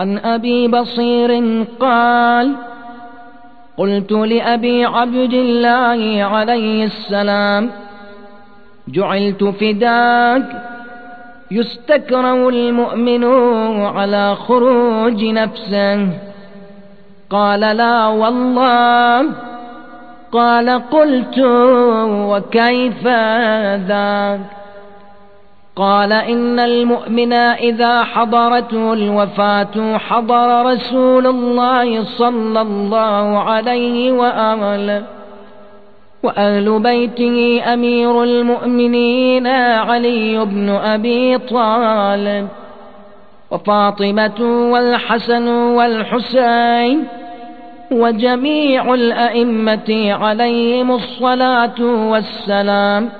عن أبي بصير قال قلت لأبي عبد الله عليه السلام جعلت فداك يستكره المؤمن على خروج نفسه. قال لا والله. قال قلت وكيف ذاك؟ قال إن المؤمن إذا حضرته الوفاة حضر رسول الله صلى الله عليه وآله وأهل بيته أمير المؤمنين علي بن أبي طالب وفاطمة والحسن والحسين وجميع الأئمة عليهم الصلاة والسلام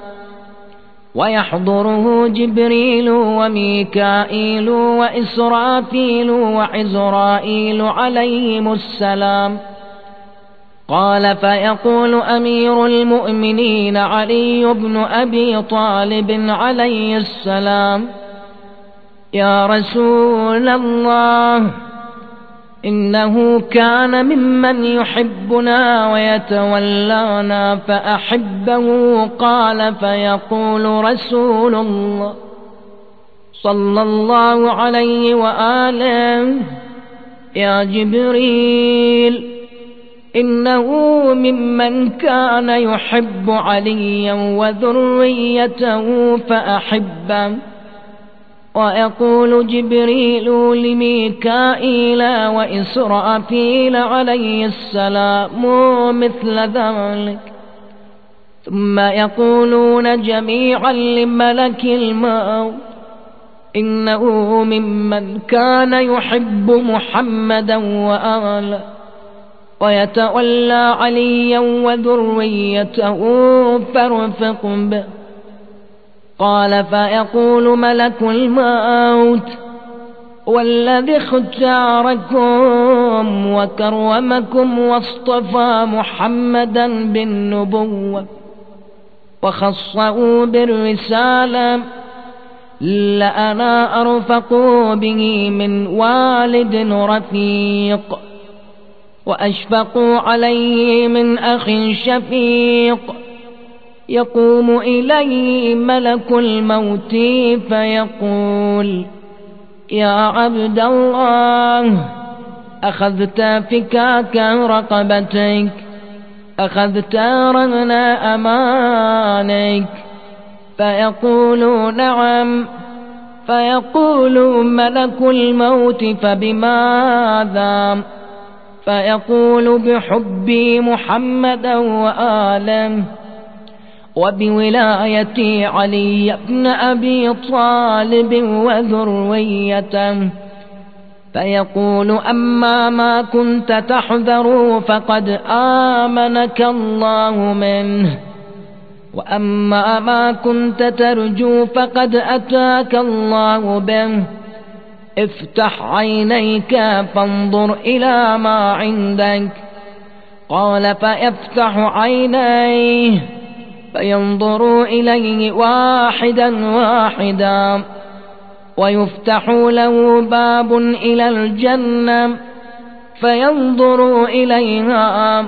ويحضره جبريل وميكائيل وإسرافيل وعزرائيل عليهم السلام. قال فيقول أمير المؤمنين علي بن أبي طالب عليه السلام يا رسول الله إنه كان ممن يحبنا ويتولانا فأحبه قال فيقول رسول الله صلى الله عليه وآله يا جبريل إنه ممن كان يحب عليا وذريته فأحبه ويقول جبريل لميكائيل وإسرافيل عليه السلام مثل ذلك. ثم يقولون جميعا لملك الموت. إنه ممن كان يحب محمدا وآله. ويتولى عليا وذريته فارفق به. قال فيقول ملك الموت والذي اختاركم وكرمكم واصطفى محمدا بالنبوة وخصه بالرسالة لأنا أرفق به من والد رفيق وأشفق عليه من أخ شفيق يقوم إليه ملك الموت فيقول يا عبد الله أخذت فكاك رقبتك أخذت رهن أمانك فيقول نعم فيقول ملك الموت فبماذا؟ فيقول بحبي محمدا وآله. وبولاية علي بن أبي طالب وذريته فيقول أما ما كنت تحذر فقد آمنك الله منه. وأما ما كنت ترجو فقد أتاك الله به. افتح عينيك فانظر إلى ما عندك. قال فيفتح عينيه. فينظر إليه واحدا واحدا ويفتح له باب إلى الجنة فينظر إليها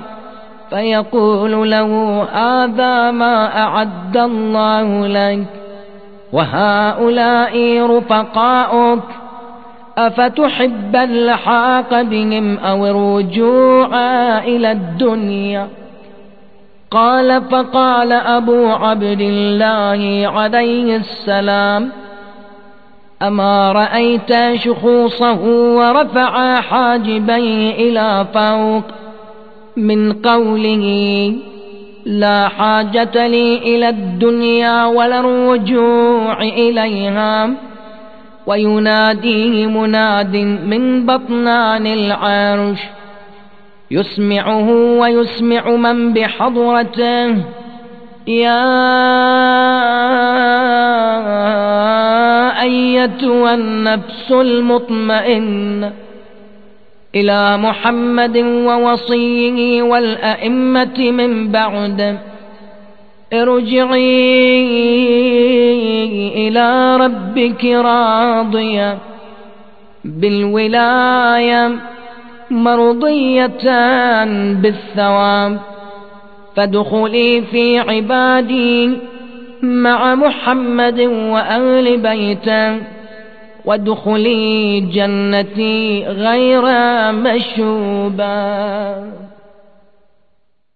فيقول له هذا ما أعد الله لك وهؤلاء رفقاؤك أفتحب اللحاق بهم أو الرجوع إلى الدنيا قال فقال أبو عبد الله عليه السلام أما رأيت شخوصه ورفع حاجبيه إلى فوق من قوله لا حاجة لي إلى الدنيا ولا الرجوع إليها ويناديه مناد من بطنان العرش يسمعه ويسمع من بحضرته. يا أيتها النفس المطمئنة إلى محمد ووصيه والأئمة من بعد. ارجعي إلى ربك راضية بالولاية. مرضية بالثواب فادخلي في عبادي مع محمد وأهل بيته وادخلي جنتي غير مشوبا